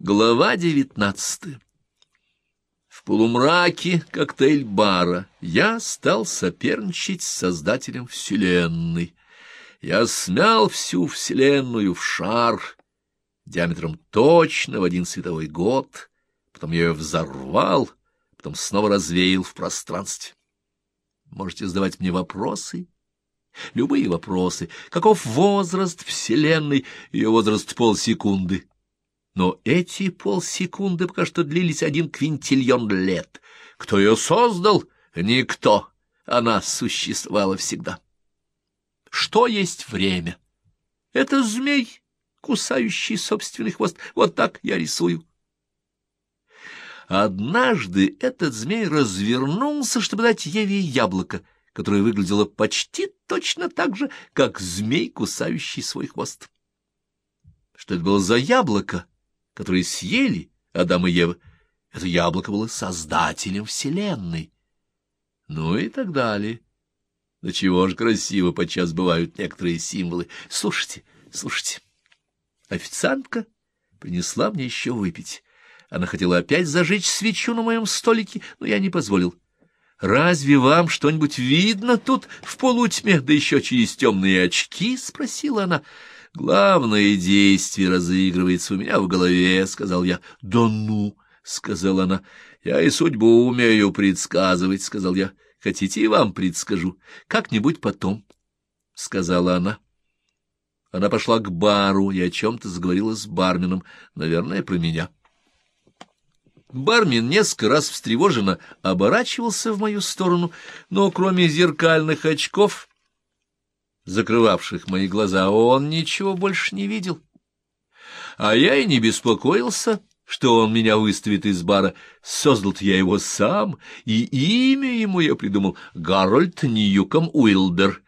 Глава девятнадцатая В полумраке коктейль-бара я стал соперничать с создателем Вселенной. Я смял всю Вселенную в шар диаметром точно в один световой год, потом я ее взорвал, потом снова развеял в пространстве. Можете задавать мне вопросы, любые вопросы. Каков возраст Вселенной? Ее возраст полсекунды. Но эти полсекунды пока что длились один квинтильон лет. Кто ее создал? Никто. Она существовала всегда. Что есть время? Это змей, кусающий собственный хвост. Вот так я рисую. Однажды этот змей развернулся, чтобы дать Еве яблоко, которое выглядело почти точно так же, как змей, кусающий свой хвост. Что это было за яблоко? Которые съели Адам и Ева, это яблоко было создателем Вселенной. Ну и так далее. Да чего ж красиво подчас бывают некоторые символы. Слушайте, слушайте. Официантка принесла мне еще выпить. Она хотела опять зажечь свечу на моем столике, но я не позволил. «Разве вам что-нибудь видно тут в полутьме, да еще через темные очки?» — спросила она. Главное действие разыгрывается у меня в голове, — сказал я. — Да ну, — сказала она. — Я и судьбу умею предсказывать, — сказал я. — Хотите, и вам предскажу. Как-нибудь потом, — сказала она. Она пошла к бару и о чем-то заговорила с барменом, наверное, про меня. Бармен несколько раз встревоженно оборачивался в мою сторону, но кроме зеркальных очков закрывавших мои глаза, он ничего больше не видел. А я и не беспокоился, что он меня выставит из бара. Создал-то я его сам, и имя ему я придумал — Гарольд Ньюком Уилбер.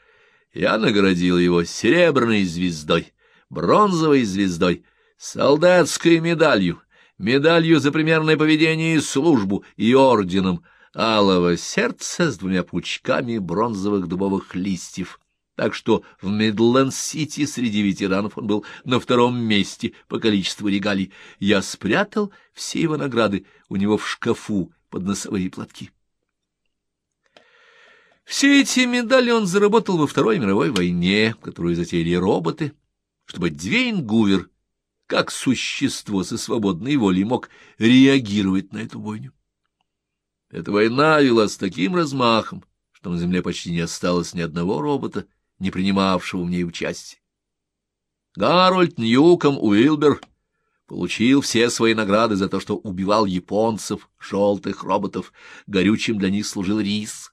Я наградил его серебряной звездой, бронзовой звездой, солдатской медалью, медалью за примерное поведение и службу и орденом алого сердца с двумя пучками бронзовых дубовых листьев так что в Мидленд-Сити среди ветеранов он был на втором месте по количеству регалий. Я спрятал все его награды у него в шкафу под носовые платки. Все эти медали он заработал во Второй мировой войне, которую затеяли роботы, чтобы Двейн Гувер, как существо со свободной волей, мог реагировать на эту войну. Эта война велась таким размахом, что на земле почти не осталось ни одного робота, не принимавшего в ней участия. Гарольд Ньюком Уилбер получил все свои награды за то, что убивал японцев, желтых роботов, горючим для них служил рис.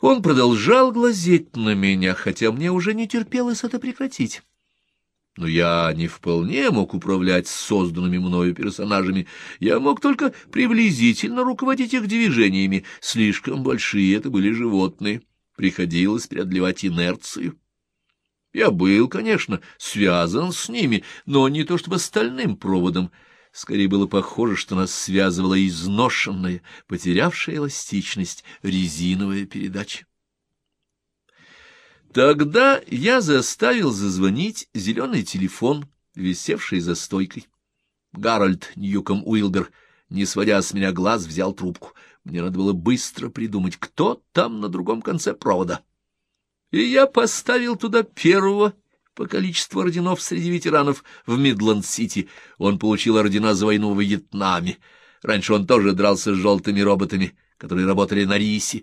Он продолжал глазеть на меня, хотя мне уже не терпелось это прекратить. Но я не вполне мог управлять созданными мною персонажами, я мог только приблизительно руководить их движениями, слишком большие это были животные приходилось преодолевать инерцию. Я был, конечно, связан с ними, но не то чтобы стальным проводом. Скорее было похоже, что нас связывала изношенная, потерявшая эластичность резиновая передача. Тогда я заставил зазвонить зеленый телефон, висевший за стойкой. Гарольд Ньюком Уилбер, не сводя с меня глаз, взял трубку. Мне надо было быстро придумать, кто там на другом конце провода. И я поставил туда первого по количеству орденов среди ветеранов в Мидланд-Сити. Он получил ордена за войну в Вьетнаме. Раньше он тоже дрался с желтыми роботами, которые работали на рисе.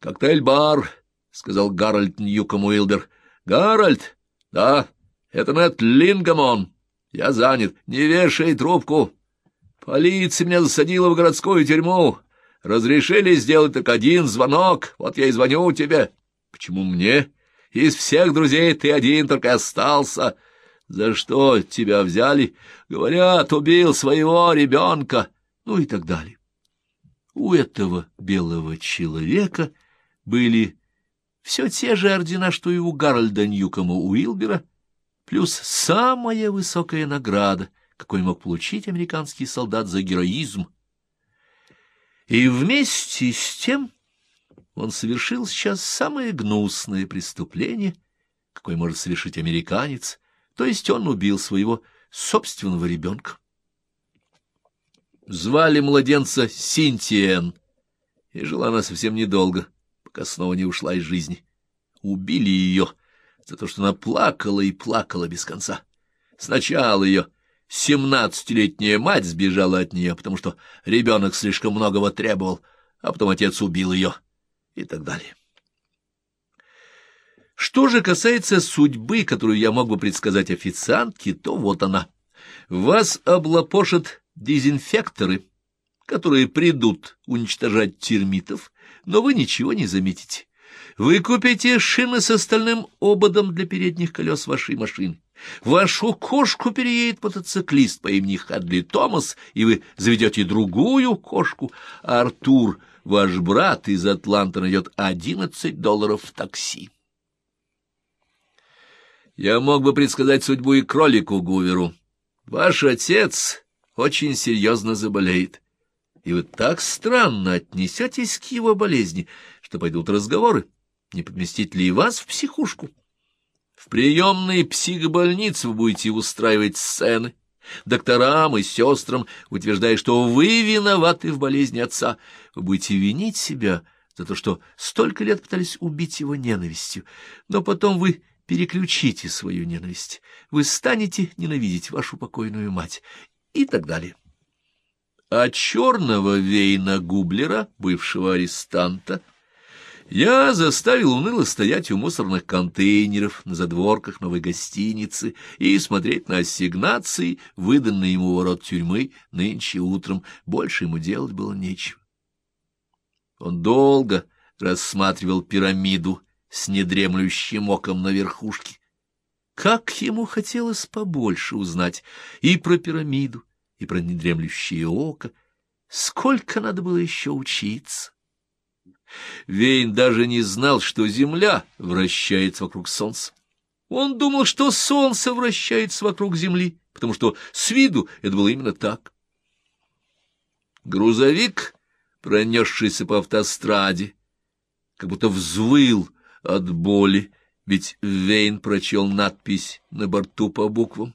«Коктейль-бар», — сказал Гарольд Ньюком Уилбер. «Гарольд? Да, это Мэтт Лингамон. Я занят. Не вешай трубку». Полиция меня засадила в городскую тюрьму. Разрешили сделать только один звонок. Вот я и звоню тебе. Почему мне? Из всех друзей ты один только остался. За что тебя взяли? Говорят, убил своего ребенка. Ну и так далее. У этого белого человека были все те же ордена, что и у Гарольда Ньюкома Уилбера, плюс самая высокая награда — какой мог получить американский солдат за героизм. И вместе с тем он совершил сейчас самое гнусное преступление, какое может совершить американец, то есть он убил своего собственного ребенка. Звали младенца Синтиен, и жила она совсем недолго, пока снова не ушла из жизни. Убили ее за то, что она плакала и плакала без конца. Сначала ее семнадцатилетняя мать сбежала от нее, потому что ребенок слишком многого требовал, а потом отец убил ее и так далее. Что же касается судьбы, которую я мог бы предсказать официантке, то вот она. Вас облапошат дезинфекторы, которые придут уничтожать термитов, но вы ничего не заметите. Вы купите шины с остальным ободом для передних колес вашей машины. Вашу кошку переедет мотоциклист по имени Хадли Томас, и вы заведете другую кошку. Артур, ваш брат из Атланта, найдет одиннадцать долларов в такси. Я мог бы предсказать судьбу и кролику Гуверу. Ваш отец очень серьезно заболеет, и вы так странно отнесетесь к его болезни, что пойдут разговоры, не поместить ли вас в психушку. В приемной психбольнице вы будете устраивать сцены, докторам и сестрам, утверждая, что вы виноваты в болезни отца. Вы будете винить себя за то, что столько лет пытались убить его ненавистью, но потом вы переключите свою ненависть, вы станете ненавидеть вашу покойную мать и так далее. А черного Вейна Гублера, бывшего арестанта, я заставил уныло стоять у мусорных контейнеров на задворках новой гостиницы и смотреть на ассигнации, выданные ему ворот тюрьмы нынче утром. Больше ему делать было нечего. Он долго рассматривал пирамиду, с недремлющим оком на верхушке. Как ему хотелось побольше узнать и про пирамиду, и про недремлющее око. Сколько надо было еще учиться! Вейн даже не знал, что Земля вращается вокруг Солнца. Он думал, что Солнце вращается вокруг Земли, потому что с виду это было именно так. Грузовик, пронесшийся по автостраде, как будто взвыл от боли, ведь Вейн прочел надпись на борту по буквам.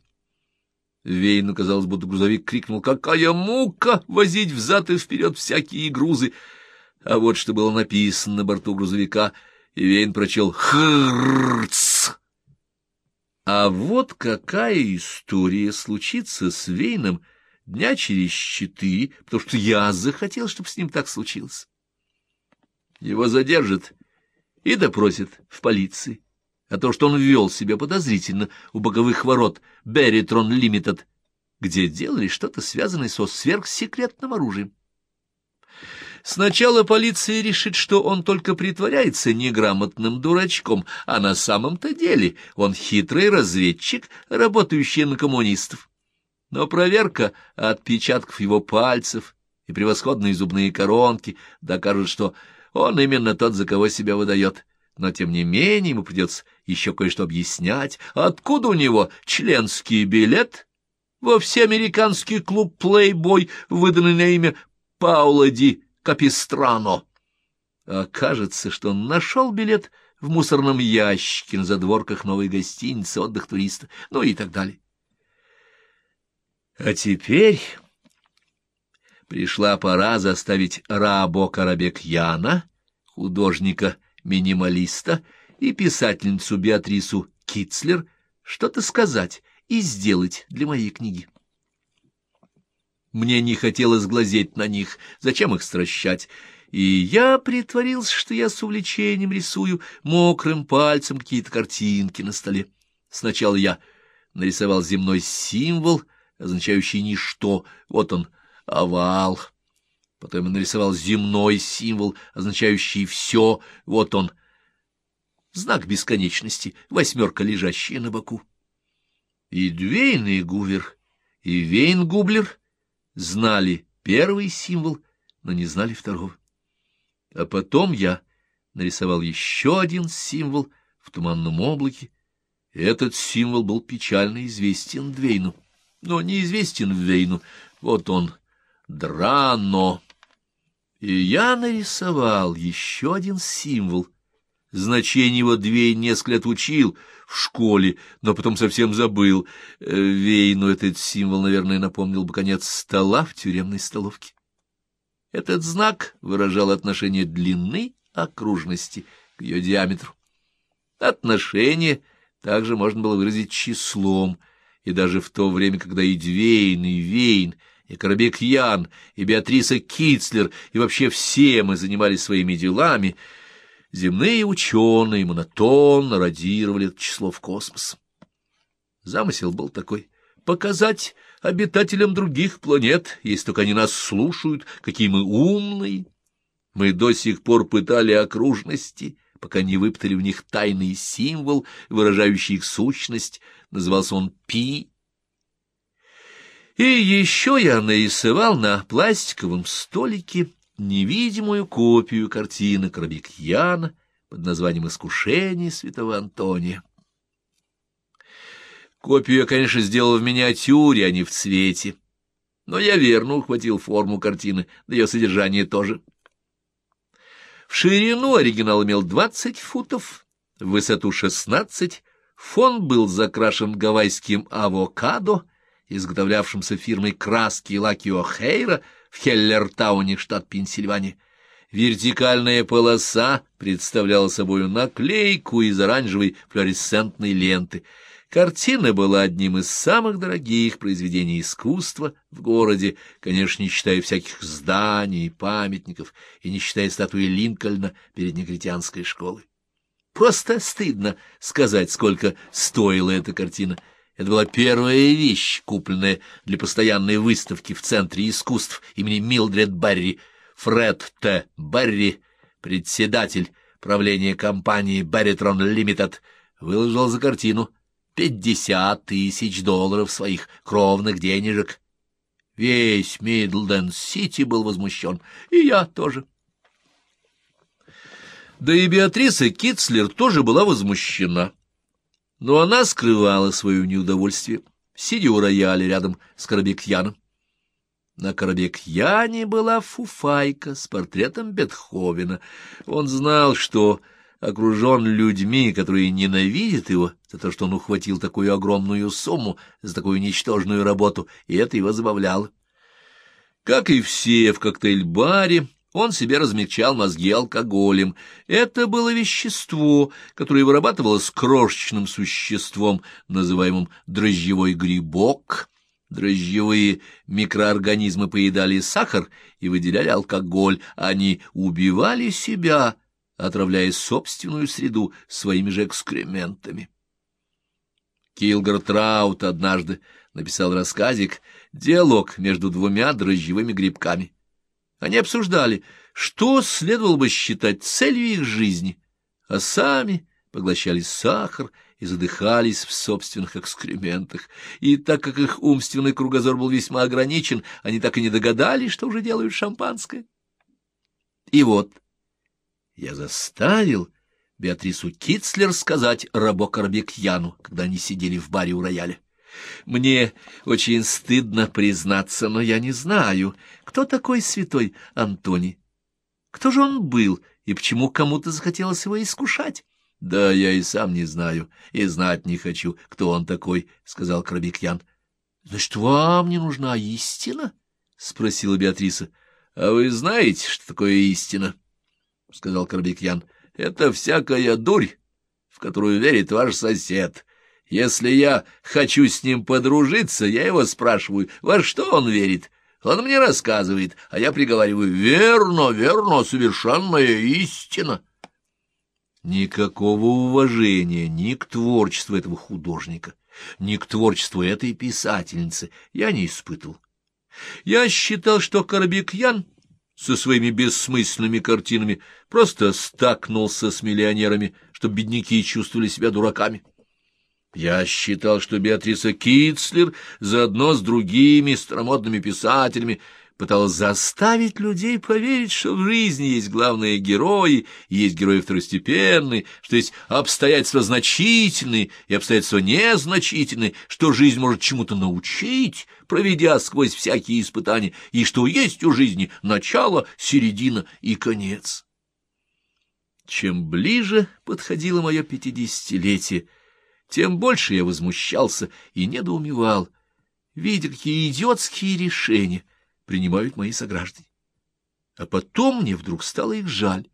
Вейну казалось, будто грузовик крикнул «Какая мука возить взад и вперед всякие грузы!» А вот что было написано на борту грузовика, и Вейн прочел «Хрррц!» А вот какая история случится с Вейном дня через четыре, потому что я захотел, чтобы с ним так случилось. Его задержат и допросит в полиции. А то, что он вел себя подозрительно у боковых ворот Берритрон Лимитед, где делали что-то связанное со сверхсекретным оружием. Сначала полиция решит, что он только притворяется неграмотным дурачком, а на самом-то деле он хитрый разведчик, работающий на коммунистов. Но проверка отпечатков его пальцев и превосходные зубные коронки докажут, что он именно тот, за кого себя выдает. Но, тем не менее, ему придется еще кое-что объяснять. Откуда у него членский билет во всеамериканский клуб «Плейбой», выданный на имя Паула Ди Капистрано? Окажется, что он нашел билет в мусорном ящике на задворках новой гостиницы «Отдых туриста», ну и так далее. А теперь пришла пора заставить Рабо Карабекьяна, художника-минималиста, и писательницу Беатрису Китцлер что-то сказать и сделать для моей книги. Мне не хотелось глазеть на них, зачем их стращать, и я притворился, что я с увлечением рисую мокрым пальцем какие-то картинки на столе. Сначала я нарисовал земной символ, означающий ничто, вот он — овал. Потом он нарисовал земной символ, означающий «все». Вот он, знак бесконечности, восьмерка, лежащая на боку. И Двейн и Гувер, и Вейн-Гублер знали первый символ, но не знали второго. А потом я нарисовал еще один символ в туманном облаке. Этот символ был печально известен Двейну, но неизвестен Вейну. Вот он, Драно. И я нарисовал еще один символ, Значение его Двейн несколько лет учил в школе, но потом совсем забыл. Э, Вейну этот символ, наверное, напомнил бы конец стола в тюремной столовке. Этот знак выражал отношение длины окружности к ее диаметру. Отношение также можно было выразить числом, и даже в то время, когда и Двейн, и Вейн, и Коробек Ян, и Беатриса Кицлер, и вообще все мы занимались своими делами — земные ученые монотонно радировали это число в космос. Замысел был такой — показать обитателям других планет, если только они нас слушают, какие мы умные. Мы до сих пор пытали окружности, пока не выптали в них тайный символ, выражающий их сущность, назывался он Пи. И еще я нарисовал на пластиковом столике невидимую копию картины Коробикьяна под названием «Искушение святого Антония». Копию я, конечно, сделал в миниатюре, а не в цвете, но я верно ухватил форму картины, да ее содержание тоже. В ширину оригинал имел 20 футов, в высоту 16, фон был закрашен гавайским авокадо, изготовлявшимся фирмой краски и лаки О'Хейра — в Хеллертауне, штат Пенсильвания. Вертикальная полоса представляла собой наклейку из оранжевой флуоресцентной ленты. Картина была одним из самых дорогих произведений искусства в городе, конечно, не считая всяких зданий и памятников, и не считая статуи Линкольна перед негритянской школой. Просто стыдно сказать, сколько стоила эта картина — это была первая вещь, купленная для постоянной выставки в Центре искусств имени Милдред Барри. Фред Т. Барри, председатель правления компании Барритрон Лимитед, выложил за картину пятьдесят тысяч долларов своих кровных денежек. Весь Мидлден-Сити был возмущен, и я тоже. Да и Беатриса Китцлер тоже была возмущена но она скрывала свое неудовольствие, сидя у рояля рядом с Коробекьяном. На Коробекьяне была фуфайка с портретом Бетховена. Он знал, что окружен людьми, которые ненавидят его за то, что он ухватил такую огромную сумму за такую ничтожную работу, и это его забавляло. Как и все в коктейль-баре, он себе размягчал мозги алкоголем. Это было вещество, которое вырабатывалось крошечным существом, называемым дрожжевой грибок. Дрожжевые микроорганизмы поедали сахар и выделяли алкоголь. Они убивали себя, отравляя собственную среду своими же экскрементами. Килгар Траут однажды написал рассказик «Диалог между двумя дрожжевыми грибками». Они обсуждали, что следовало бы считать целью их жизни, а сами поглощали сахар и задыхались в собственных экскрементах. И так как их умственный кругозор был весьма ограничен, они так и не догадались, что уже делают шампанское. И вот я заставил Беатрису Китцлер сказать Рабо Карбекьяну, когда они сидели в баре у рояля. Мне очень стыдно признаться, но я не знаю, кто такой святой Антоний. Кто же он был и почему кому-то захотелось его искушать? — Да я и сам не знаю, и знать не хочу, кто он такой, — сказал Крабикьян. — Значит, вам не нужна истина? — спросила Беатриса. — А вы знаете, что такое истина? — сказал Крабикьян. — Это всякая дурь, в которую верит ваш сосед. Если я хочу с ним подружиться, я его спрашиваю, во что он верит. Он мне рассказывает, а я приговариваю, верно, верно, совершенная истина. Никакого уважения ни к творчеству этого художника, ни к творчеству этой писательницы я не испытывал. Я считал, что Карабекьян со своими бессмысленными картинами просто стакнулся с миллионерами, чтобы бедняки чувствовали себя дураками. Я считал, что Беатриса Китцлер заодно с другими старомодными писателями пыталась заставить людей поверить, что в жизни есть главные герои, есть герои второстепенные, что есть обстоятельства значительные и обстоятельства незначительные, что жизнь может чему-то научить, проведя сквозь всякие испытания, и что есть у жизни начало, середина и конец. Чем ближе подходило мое пятидесятилетие, тем больше я возмущался и недоумевал, видя, какие идиотские решения принимают мои сограждане. А потом мне вдруг стало их жаль.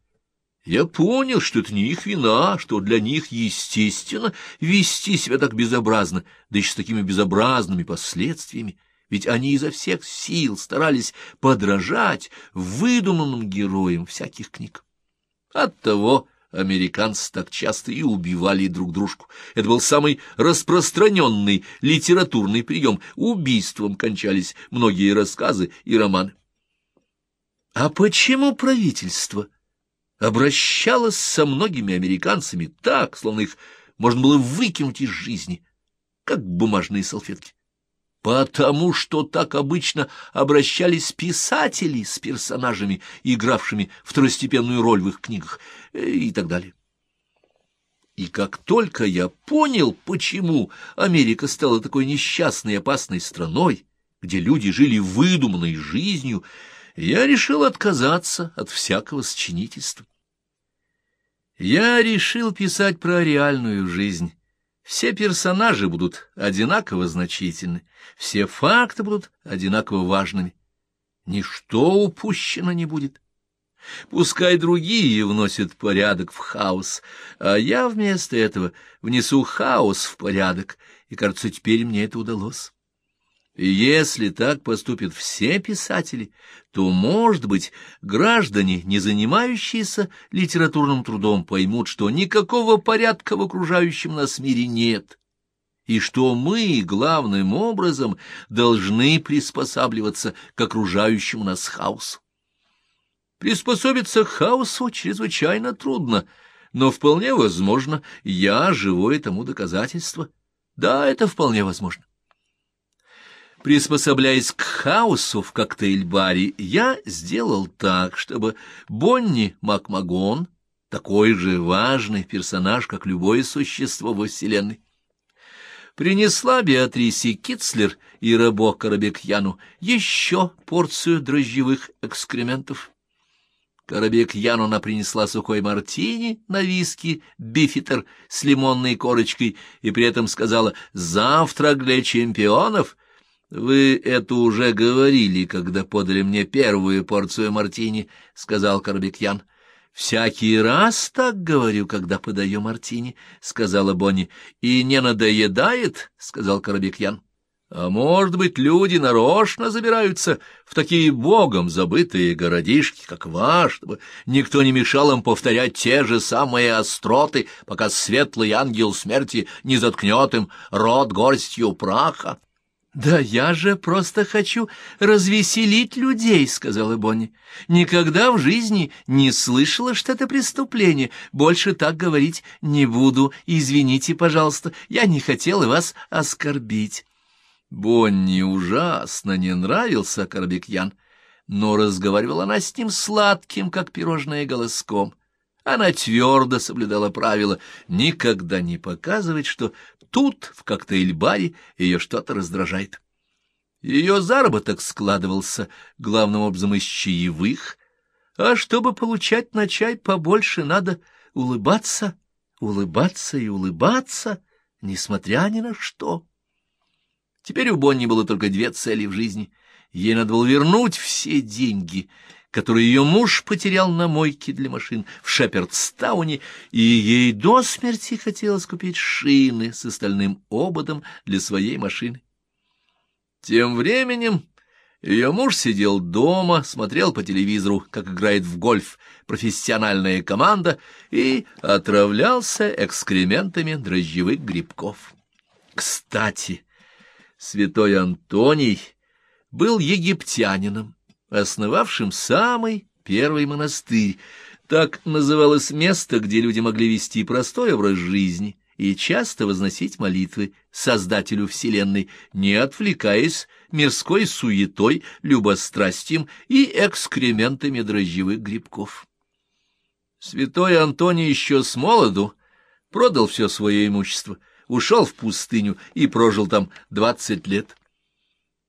Я понял, что это не их вина, что для них естественно вести себя так безобразно, да еще с такими безобразными последствиями, ведь они изо всех сил старались подражать выдуманным героям всяких книг. Оттого американцы так часто и убивали друг дружку. Это был самый распространенный литературный прием. Убийством кончались многие рассказы и романы. А почему правительство обращалось со многими американцами так, словно их можно было выкинуть из жизни, как бумажные салфетки? Потому что так обычно обращались писатели с персонажами, игравшими второстепенную роль в их книгах э, и так далее. И как только я понял, почему Америка стала такой несчастной и опасной страной, где люди жили выдуманной жизнью, я решил отказаться от всякого сочинительства. Я решил писать про реальную жизнь, все персонажи будут одинаково значительны, все факты будут одинаково важными. Ничто упущено не будет. Пускай другие вносят порядок в хаос, а я вместо этого внесу хаос в порядок, и, кажется, теперь мне это удалось. И если так поступят все писатели, то, может быть, граждане, не занимающиеся литературным трудом, поймут, что никакого порядка в окружающем нас мире нет, и что мы, главным образом, должны приспосабливаться к окружающему нас хаосу. Приспособиться к хаосу чрезвычайно трудно, но вполне возможно, я живое тому доказательство. Да, это вполне возможно. Приспособляясь к хаосу в коктейль-баре, я сделал так, чтобы Бонни Макмагон, такой же важный персонаж, как любое существо во Вселенной, принесла Беатрисе Китцлер и Рабо Карабекьяну еще порцию дрожжевых экскрементов. Карабекьяну она принесла сухой мартини на виски, бифитер с лимонной корочкой, и при этом сказала «Завтрак для чемпионов», — Вы это уже говорили, когда подали мне первую порцию мартини, — сказал Карбекьян. — Всякий раз так говорю, когда подаю мартини, — сказала Бонни. — И не надоедает, — сказал Карабекьян. — А может быть, люди нарочно забираются в такие богом забытые городишки, как ваш, чтобы никто не мешал им повторять те же самые остроты, пока светлый ангел смерти не заткнет им рот горстью праха. «Да я же просто хочу развеселить людей», — сказала Бонни. «Никогда в жизни не слышала, что это преступление. Больше так говорить не буду. Извините, пожалуйста, я не хотела вас оскорбить». Бонни ужасно не нравился Карбекьян, но разговаривала она с ним сладким, как пирожное голоском. Она твердо соблюдала правило никогда не показывать, что тут, в коктейль-баре, ее что-то раздражает. Ее заработок складывался главным образом из чаевых, а чтобы получать на чай побольше, надо улыбаться, улыбаться и улыбаться, несмотря ни на что. Теперь у Бонни было только две цели в жизни. Ей надо было вернуть все деньги — который ее муж потерял на мойке для машин в Шепердстауне, и ей до смерти хотелось купить шины с остальным ободом для своей машины. Тем временем ее муж сидел дома, смотрел по телевизору, как играет в гольф профессиональная команда, и отравлялся экскрементами дрожжевых грибков. Кстати, святой Антоний был египтянином основавшим самый первый монастырь. Так называлось место, где люди могли вести простой образ жизни и часто возносить молитвы Создателю Вселенной, не отвлекаясь мирской суетой, любострастием и экскрементами дрожжевых грибков. Святой Антоний еще с молоду продал все свое имущество, ушел в пустыню и прожил там двадцать лет.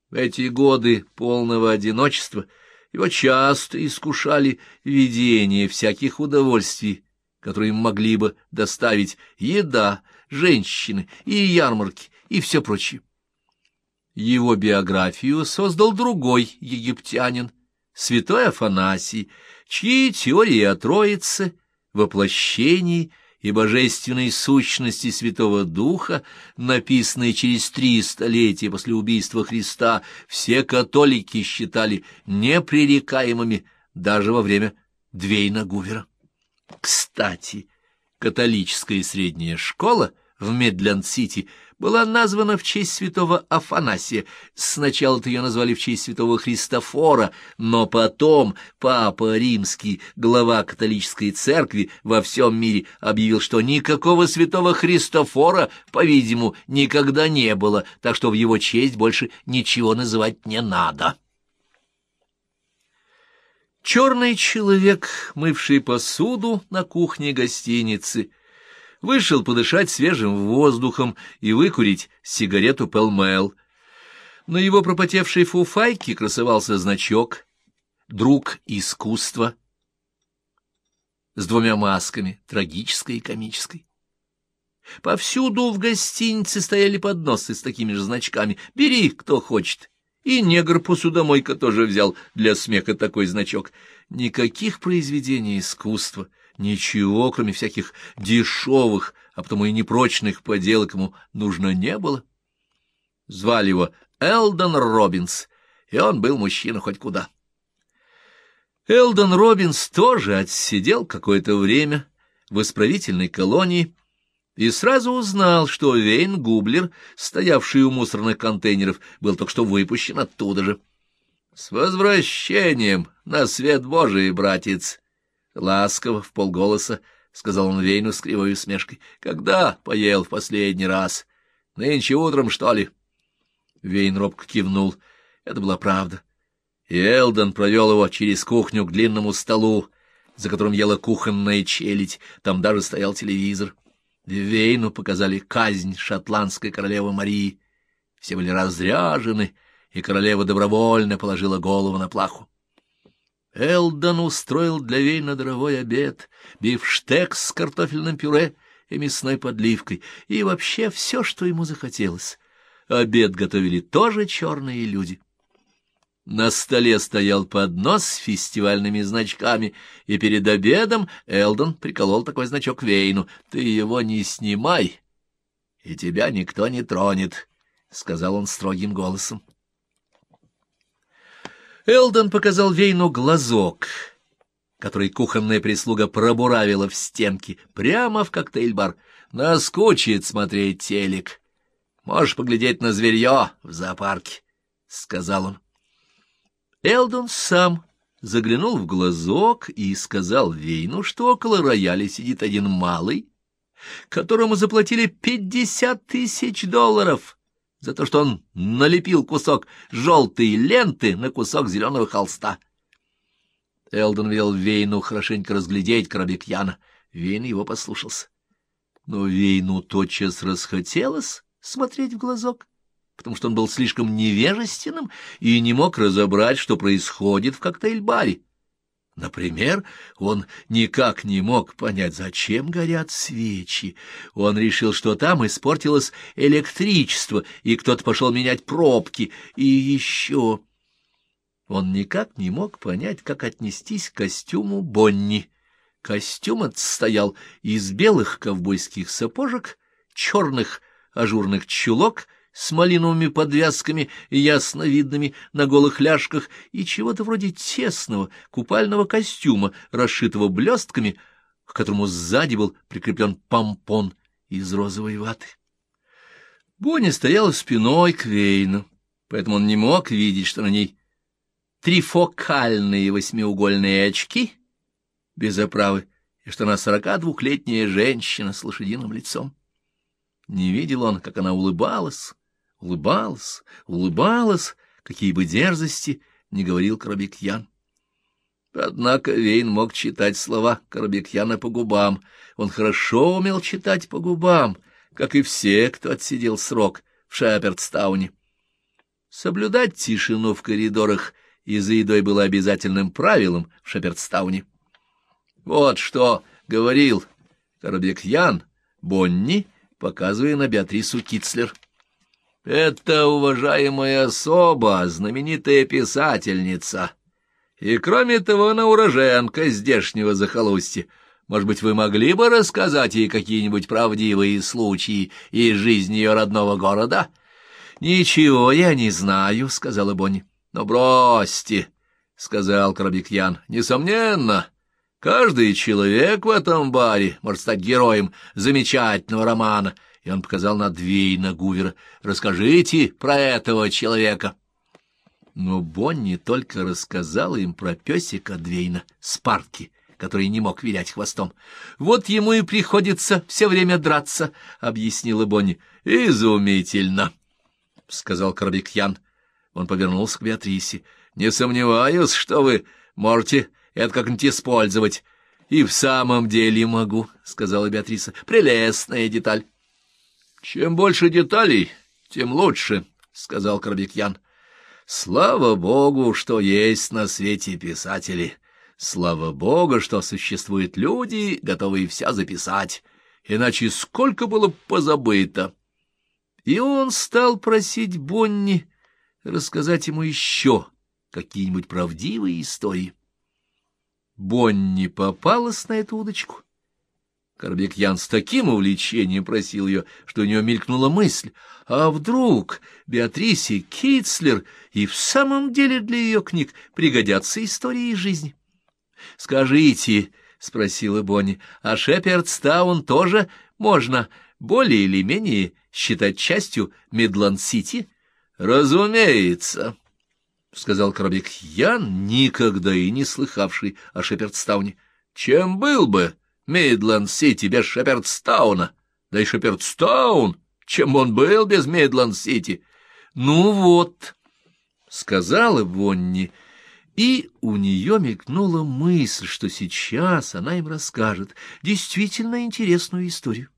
В эти годы полного одиночества его часто искушали видения всяких удовольствий которые могли бы доставить еда, женщины и ярмарки и все прочее. Его биографию создал другой египтянин, святой Афанасий, чьи теории о Троице, воплощении и божественной сущности Святого Духа, написанные через три столетия после убийства Христа, все католики считали непререкаемыми даже во время Двейна Гувера. Кстати, католическая средняя школа в Мидленд-Сити была названа в честь святого Афанасия. Сначала-то ее назвали в честь святого Христофора, но потом Папа Римский, глава католической церкви во всем мире, объявил, что никакого святого Христофора, по-видимому, никогда не было, так что в его честь больше ничего называть не надо. Черный человек, мывший посуду на кухне гостиницы, вышел подышать свежим воздухом и выкурить сигарету Пелмел. На его пропотевшей фуфайке красовался значок «Друг искусства» с двумя масками, трагической и комической. Повсюду в гостинице стояли подносы с такими же значками «Бери, кто хочет». И негр-посудомойка тоже взял для смеха такой значок. Никаких произведений искусства — Ничего, кроме всяких дешевых, а потому и непрочных поделок ему нужно не было. Звали его Элдон Робинс, и он был мужчина хоть куда. Элдон Робинс тоже отсидел какое-то время в исправительной колонии и сразу узнал, что Вейн Гублер, стоявший у мусорных контейнеров, был только что выпущен оттуда же. — С возвращением на свет Божий, братец! Ласково, в полголоса, — сказал он Вейну с кривой усмешкой. — Когда поел в последний раз? Нынче утром, что ли? Вейн робко кивнул. Это была правда. И Элдон провел его через кухню к длинному столу, за которым ела кухонная челядь, там даже стоял телевизор. Вейну показали казнь шотландской королевы Марии. Все были разряжены, и королева добровольно положила голову на плаху. Элдон устроил для Вейна дорогой обед, бифштекс с картофельным пюре и мясной подливкой, и вообще все, что ему захотелось. Обед готовили тоже черные люди. На столе стоял поднос с фестивальными значками, и перед обедом Элдон приколол такой значок Вейну. «Ты его не снимай, и тебя никто не тронет», — сказал он строгим голосом. Элдон показал Вейну глазок, который кухонная прислуга пробуравила в стенки, прямо в коктейль-бар. Наскучит смотреть телек. Можешь поглядеть на зверье в зоопарке, — сказал он. Элдон сам заглянул в глазок и сказал Вейну, что около рояля сидит один малый, которому заплатили пятьдесят тысяч долларов за то, что он налепил кусок желтой ленты на кусок зеленого холста. Элдон велел Вейну хорошенько разглядеть Карабекьяна. Вейн его послушался. Но Вейну тотчас расхотелось смотреть в глазок, потому что он был слишком невежественным и не мог разобрать, что происходит в коктейль-баре. Например, он никак не мог понять, зачем горят свечи. Он решил, что там испортилось электричество, и кто-то пошел менять пробки. И еще... Он никак не мог понять, как отнестись к костюму Бонни. Костюм этот состоял из белых ковбойских сапожек, черных ажурных чулок с малиновыми подвязками, ясно видными на голых ляжках, и чего-то вроде тесного купального костюма, расшитого блестками, к которому сзади был прикреплен помпон из розовой ваты. Бонни стояла спиной к Вейну, поэтому он не мог видеть, что на ней трифокальные восьмиугольные очки без оправы, и что она сорока двухлетняя женщина с лошадиным лицом. Не видел он, как она улыбалась, улыбалась, улыбалась, какие бы дерзости не говорил Карабекьян. Однако Вейн мог читать слова Карабекьяна по губам. Он хорошо умел читать по губам, как и все, кто отсидел срок в Шапердстауне. Соблюдать тишину в коридорах и за едой было обязательным правилом в Шапердстауне. Вот что — говорил Коробекьян Бонни, показывая на Беатрису Китцлер. «Это уважаемая особа, знаменитая писательница. И, кроме того, она уроженка здешнего захолустья. Может быть, вы могли бы рассказать ей какие-нибудь правдивые случаи из жизни ее родного города?» «Ничего я не знаю», — сказала Бонни. «Но бросьте», — сказал Коробекьян. «Несомненно». Каждый человек в этом баре может стать героем замечательного романа. И он показал на Двейна Гувера. Расскажите про этого человека. Но Бонни только рассказала им про песика Двейна, Спарки, который не мог вилять хвостом. «Вот ему и приходится все время драться», — объяснила Бонни. «Изумительно», — сказал Коробикьян. Он повернулся к Беатрисе. «Не сомневаюсь, что вы можете это как-нибудь использовать. — И в самом деле могу, — сказала Беатриса. — Прелестная деталь. — Чем больше деталей, тем лучше, — сказал Коробикьян. — Слава богу, что есть на свете писатели. Слава богу, что существуют люди, готовые все записать. Иначе сколько было позабыто. И он стал просить Бонни рассказать ему еще какие-нибудь правдивые истории. Бонни попалась на эту удочку. Корбекьян с таким увлечением просил ее, что у нее мелькнула мысль, а вдруг Беатрисе Китцлер и в самом деле для ее книг пригодятся истории из жизни. — Скажите, — спросила Бонни, — а Шепердстаун тоже можно более или менее считать частью Мидланд-Сити? — Разумеется. — сказал Карабекьян, никогда и не слыхавший о Шепердстауне. — Чем был бы Мидланд-Сити без Шепердстауна? Да и Шепердстаун, чем он был без Мидланд-Сити? — Ну вот, — сказала Бонни, и у нее мелькнула мысль, что сейчас она им расскажет действительно интересную историю.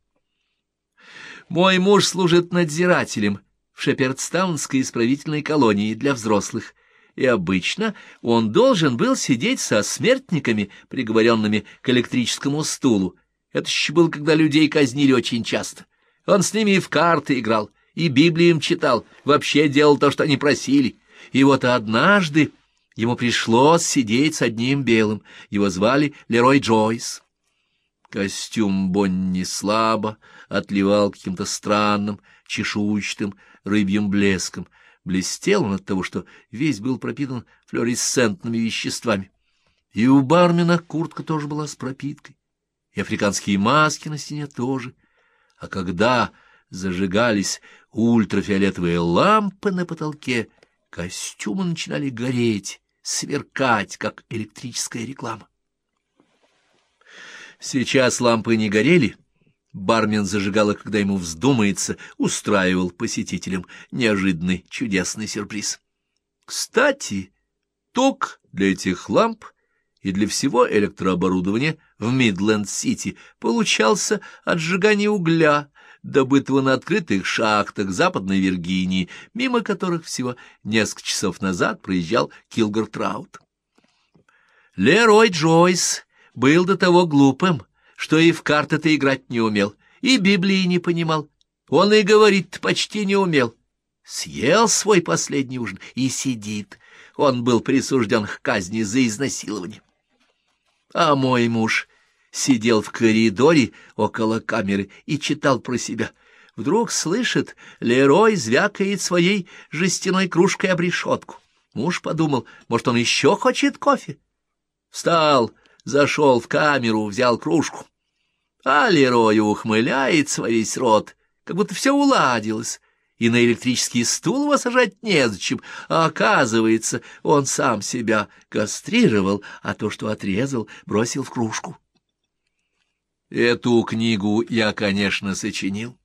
Мой муж служит надзирателем в Шепердстаунской исправительной колонии для взрослых и обычно он должен был сидеть со смертниками, приговоренными к электрическому стулу. Это еще было, когда людей казнили очень часто. Он с ними и в карты играл, и Библию им читал, вообще делал то, что они просили. И вот однажды ему пришлось сидеть с одним белым. Его звали Лерой Джойс. Костюм Бонни слабо отливал каким-то странным, чешуйчатым рыбьим блеском — Блестел он от того, что весь был пропитан флуоресцентными веществами. И у бармена куртка тоже была с пропиткой, и африканские маски на стене тоже. А когда зажигались ультрафиолетовые лампы на потолке, костюмы начинали гореть, сверкать, как электрическая реклама. Сейчас лампы не горели, — Бармен зажигал их, когда ему вздумается, устраивал посетителям неожиданный чудесный сюрприз. Кстати, ток для этих ламп и для всего электрооборудования в Мидленд-Сити получался от сжигания угля, добытого на открытых шахтах Западной Виргинии, мимо которых всего несколько часов назад проезжал Килгар Траут. Лерой Джойс был до того глупым, что и в карты-то играть не умел, и Библии не понимал. Он и говорит почти не умел. Съел свой последний ужин и сидит. Он был присужден к казни за изнасилование. А мой муж сидел в коридоре около камеры и читал про себя. Вдруг слышит, Лерой звякает своей жестяной кружкой об решетку. Муж подумал, может, он еще хочет кофе. Встал, зашел в камеру, взял кружку. А Лерой ухмыляется во весь рот, как будто все уладилось, и на электрический стул его сажать незачем, а оказывается, он сам себя кастрировал, а то, что отрезал, бросил в кружку. Эту книгу я, конечно, сочинил.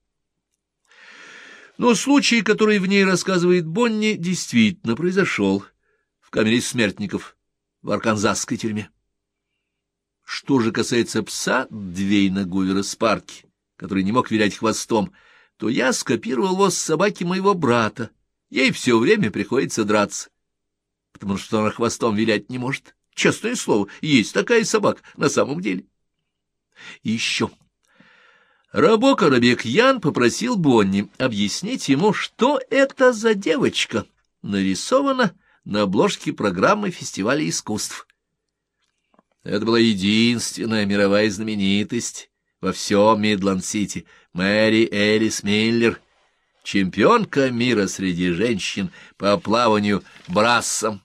Но случай, который в ней рассказывает Бонни, действительно произошел в камере смертников в арканзасской тюрьме. Что же касается пса Двейна Гувера Спарки, который не мог вилять хвостом, то я скопировал его с собаки моего брата. Ей все время приходится драться, потому что она хвостом вилять не может. Честное слово, есть такая собака на самом деле. И еще... Рабо Коробек-Ян попросил Бонни объяснить ему, что это за девочка нарисована на обложке программы фестиваля искусств. Это была единственная мировая знаменитость во всем Мидланд-Сити, Мэри Элис Миллер, чемпионка мира среди женщин по плаванию брассом.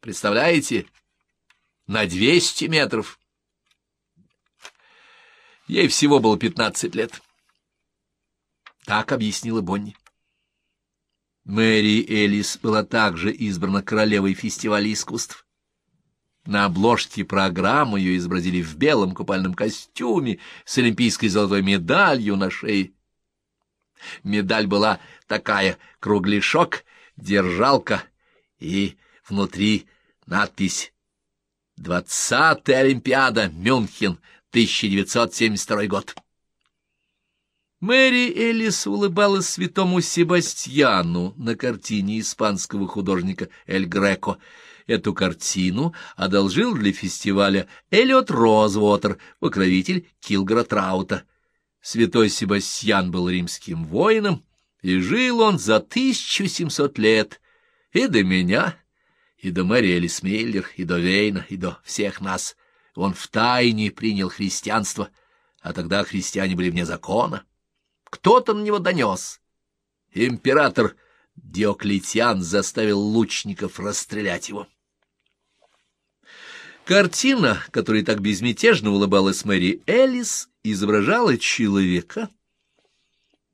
Представляете? На двести метров. Ей всего было пятнадцать лет. Так объяснила Бонни. Мэри Элис была также избрана королевой фестиваля искусств. На обложке программы ее изобразили в белом купальном костюме с олимпийской золотой медалью на шее. Медаль была такая — кругляшок, держалка и внутри надпись «Двадцатая Олимпиада, Мюнхен, 1972 год. Мэри Элис улыбалась святому Себастьяну на картине испанского художника Эль Греко. Эту картину одолжил для фестиваля Эллиот Розвотер, покровитель Килгора Траута. Святой Себастьян был римским воином, и жил он за 1700 лет, и до меня, и до Мэри Элис Миллер, и до Вейна, и до всех нас — он втайне принял христианство, а тогда христиане были вне закона. Кто-то на него донес. Император Диоклетиан заставил лучников расстрелять его. Картина, которой так безмятежно улыбалась Мэри Элис, изображала человека,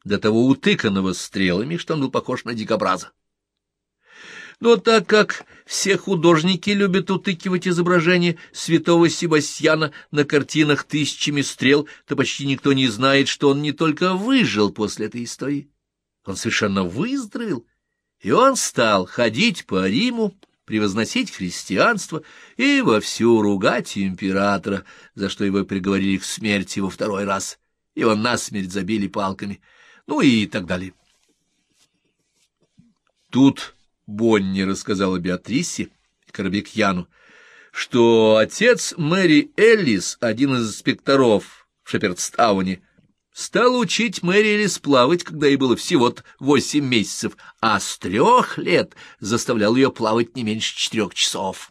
до того утыканного стрелами, что он был похож на дикобраза. Но так как все художники любят утыкивать изображение святого Себастьяна на картинах тысячами стрел, то почти никто не знает, что он не только выжил после этой истории, он совершенно выздоровел, и он стал ходить по Риму, превозносить христианство и вовсю ругать императора, за что его приговорили к смерти во второй раз. Его насмерть забили палками, ну и так далее. Тут Бонни рассказала Беатрисе Карабекьяну, что отец Мэри Эллис, один из инспекторов в Шепердстауне, стал учить Мэри Эллис плавать, когда ей было всего восемь месяцев, а с трех лет заставлял ее плавать не меньше четырех часов.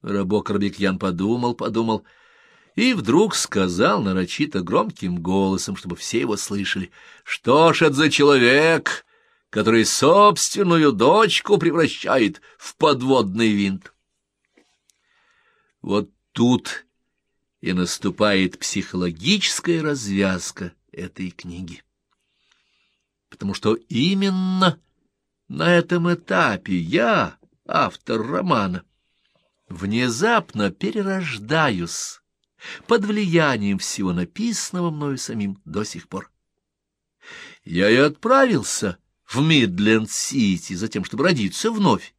Рабо Карабекьян подумал, подумал, и вдруг сказал нарочито громким голосом, чтобы все его слышали, «Что ж это за человек?» который собственную дочку превращает в подводный винт. Вот тут и наступает психологическая развязка этой книги. Потому что именно на этом этапе я, автор романа, внезапно перерождаюсь под влиянием всего написанного мною самим до сих пор. Я и отправился в Мидленд-Сити, за тем, чтобы родиться вновь.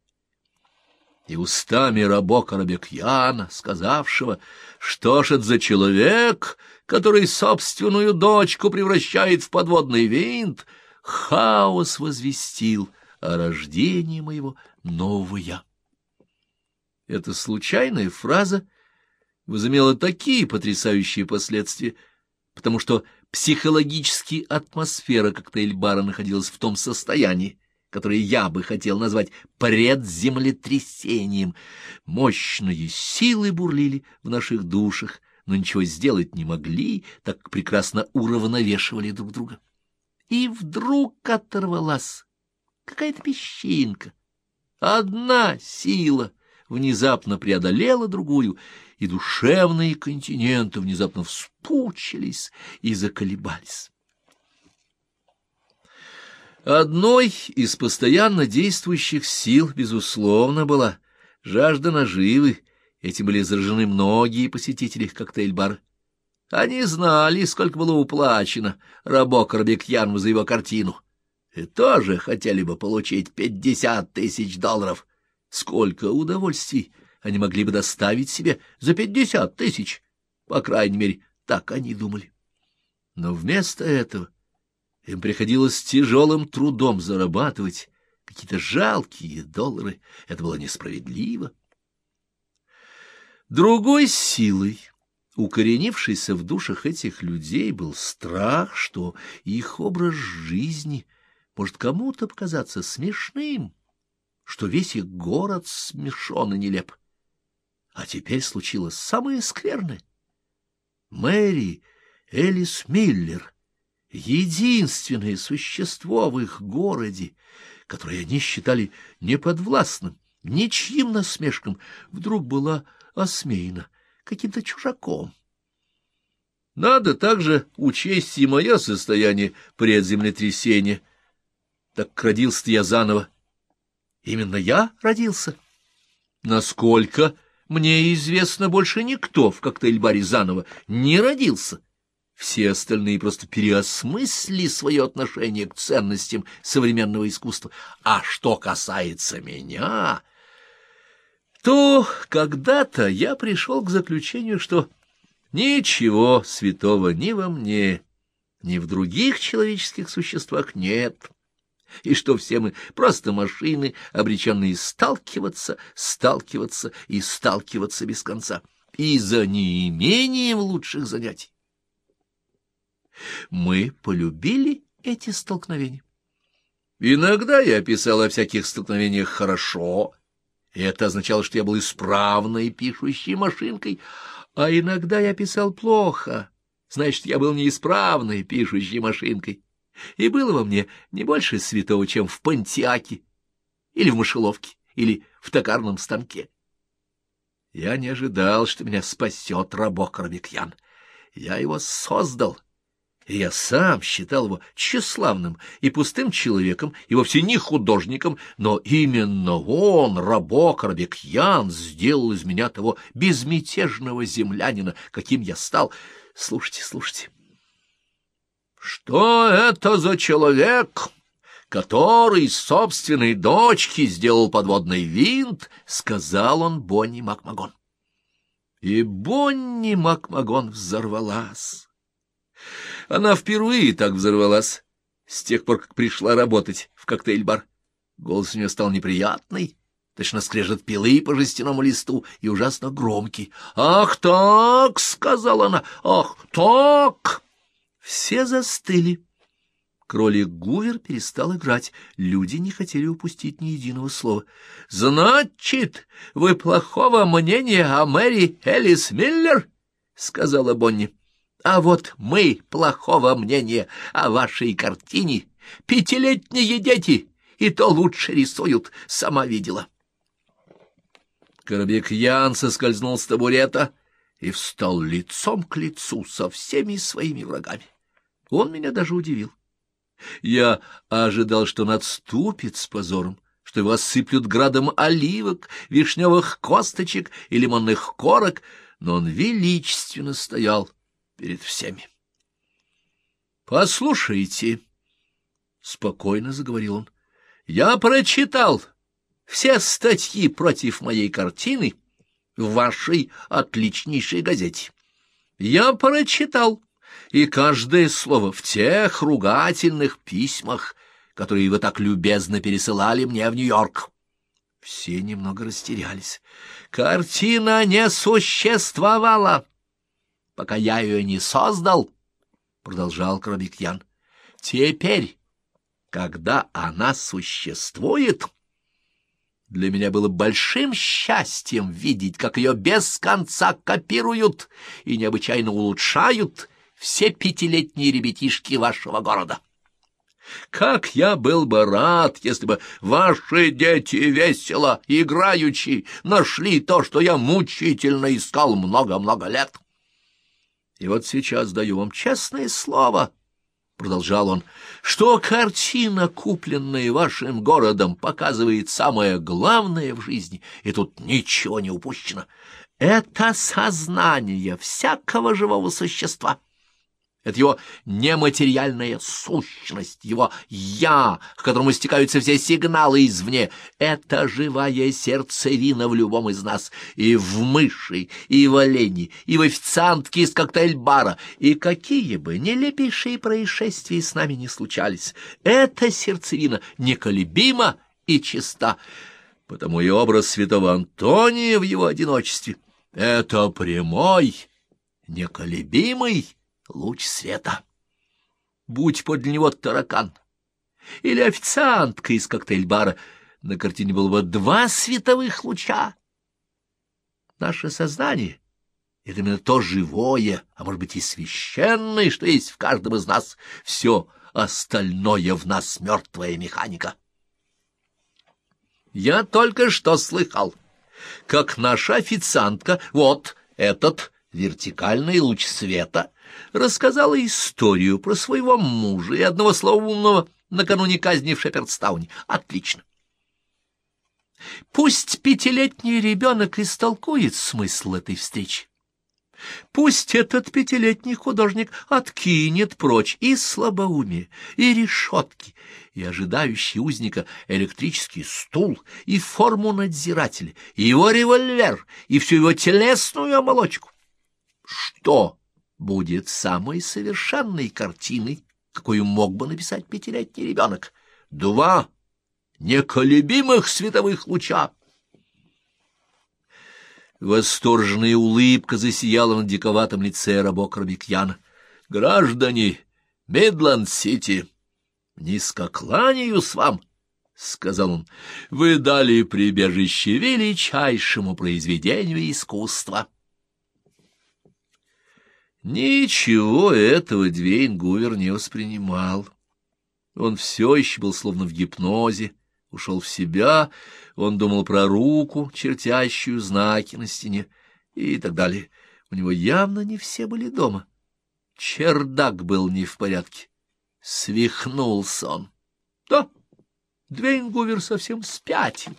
И устами рабо Карабекьяна, сказавшего, что ж это за человек, который собственную дочку превращает в подводный винт, хаос возвестил о рождении моего нового «я». Эта случайная фраза возымела такие потрясающие последствия, потому что психологически атмосфера коктейль-бара находилась в том состоянии, которое я бы хотел назвать предземлетрясением. Мощные силы бурлили в наших душах, но ничего сделать не могли, так прекрасно уравновешивали друг друга. И вдруг оторвалась какая-то песчинка. Одна сила внезапно преодолела другую, и душевные континенты внезапно вспучились и заколебались. Одной из постоянно действующих сил, безусловно, была жажда наживы. Этим были заражены многие посетители коктейль-бара. Они знали, сколько было уплачено рабо Карбекьяну за его картину, и тоже хотели бы получить пятьдесят тысяч долларов. Сколько удовольствий они могли бы доставить себе за пятьдесят тысяч. По крайней мере, так они думали. Но вместо этого им приходилось тяжелым трудом зарабатывать какие-то жалкие доллары. Это было несправедливо. Другой силой, укоренившийся в душах этих людей был страх, что их образ жизни может кому-то показаться смешным, что весь их город смешон и нелеп. А теперь случилось самое скверное. Мэри Элис Миллер, единственное существо в их городе, которое они считали неподвластным, ничьим насмешкам, вдруг была осмеяна каким-то чужаком. Надо также учесть и мое состояние пред землетрясением. Так родился я заново. Именно я родился. Насколько мне известно, больше никто в коктейль-баре заново не родился. Все остальные просто переосмыслили свое отношение к ценностям современного искусства. А что касается меня, то когда-то я пришел к заключению, что ничего святого ни во мне, ни в других человеческих существах нет, и что все мы просто машины, обреченные сталкиваться, сталкиваться и сталкиваться без конца, и за неимением лучших занятий. Мы полюбили эти столкновения. Иногда я писал о всяких столкновениях хорошо, это означало, что я был исправной пишущей машинкой, а иногда я писал плохо, значит, я был неисправной пишущей машинкой. И было во мне не больше святого, чем в Пантиаке, или в мышеловке, или в токарном станке. Я не ожидал, что меня спасет рабок Рабикьян. Я его создал — я сам считал его тщеславным и пустым человеком, и вовсе не художником, но именно он, рабок Арбекьян, сделал из меня того безмятежного землянина, каким я стал. Слушайте, слушайте. Что это за человек, который собственной дочки сделал подводный винт, — сказал он Бонни Макмагон. И Бонни Макмагон взорвалась. Она впервые так взорвалась с тех пор, как пришла работать в коктейль-бар. Голос у нее стал неприятный, точно скрежет пилы по жестяному листу и ужасно громкий. «Ах так!» — сказала она. «Ах так!» Все застыли. Кролик Гувер перестал играть. Люди не хотели упустить ни единого слова. «Значит, вы плохого мнения о Мэри Элис Миллер?» — сказала Бонни. А вот мы плохого мнения о вашей картине. Пятилетние дети и то лучше рисуют, сама видела. Коробек Ян соскользнул с табурета и встал лицом к лицу со всеми своими врагами. Он меня даже удивил. Я ожидал, что он отступит с позором, что его осыплют градом оливок, вишневых косточек и лимонных корок, но он величественно стоял, перед всеми. «Послушайте», — спокойно заговорил он, — «я прочитал все статьи против моей картины в вашей отличнейшей газете. Я прочитал и каждое слово в тех ругательных письмах, которые вы так любезно пересылали мне в Нью-Йорк». Все немного растерялись. «Картина не существовала!» Пока я ее не создал, — продолжал Крабикьян. — Теперь, когда она существует, для меня было большим счастьем видеть, как ее без конца копируют и необычайно улучшают все пятилетние ребятишки вашего города. Как я был бы рад, если бы ваши дети весело, играючи, нашли то, что я мучительно искал много-много лет. И вот сейчас даю вам честное слово, — продолжал он, — что картина, купленная вашим городом, показывает самое главное в жизни, и тут ничего не упущено. Это сознание всякого живого существа. Это его нематериальная сущность, его «я», к которому стекаются все сигналы извне. Это живая сердцевина в любом из нас, и в мыши, и в олене, и в официантке из коктейль-бара, и какие бы нелепейшие происшествия с нами не случались. Эта сердцевина неколебима и чиста, потому и образ святого Антония в его одиночестве — это прямой неколебимый луч света. Будь подле него таракан или официантка из коктейль-бара, на картине было бы два световых луча. Наше сознание — это именно то живое, а может быть и священное, что есть в каждом из нас. Все остальное в нас мертвая механика. Я только что слыхал, как наша официантка, вот этот вертикальный луч света, рассказала историю про своего мужа и одного слова умного накануне казни в Шепердстауне. Отлично. Пусть пятилетний ребенок истолкует смысл этой встречи. Пусть этот пятилетний художник откинет прочь и слабоумие, и решетки, и ожидающий узника электрический стул, и форму надзирателя, и его револьвер, и всю его телесную оболочку. Что будет самой совершенной картиной, какую мог бы написать пятилетний ребенок? Два неколебимых световых луча. Восторженная улыбка засияла на диковатом лице Рабо Карабекьяна. «Граждане Мидланд-Сити, низко кланяюсь вам!» — сказал он. — Вы дали прибежище величайшему произведению искусства. Ничего этого Двейн Гувер не воспринимал. Он все еще был словно в гипнозе, ушел в себя, он думал про руку, чертящую знаки на стене и так далее. У него явно не все были дома. Чердак был не в порядке. Свихнулся он. Да, Двейнгувер совсем спятил.